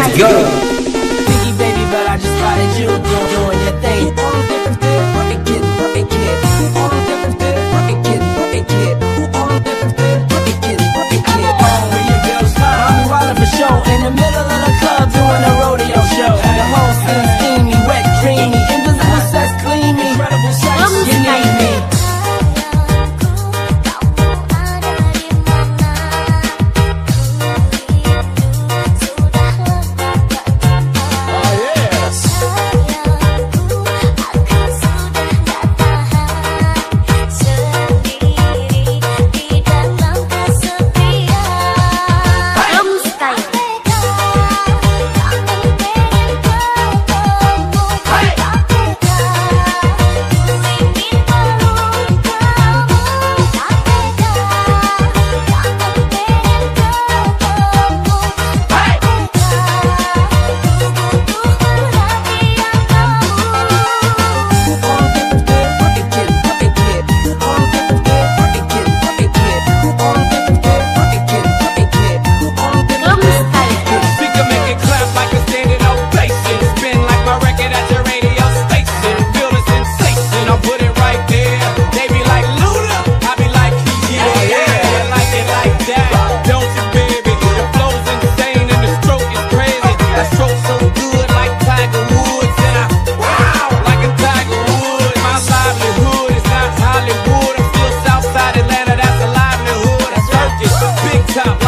Go. Baby, but I just spotted you. top.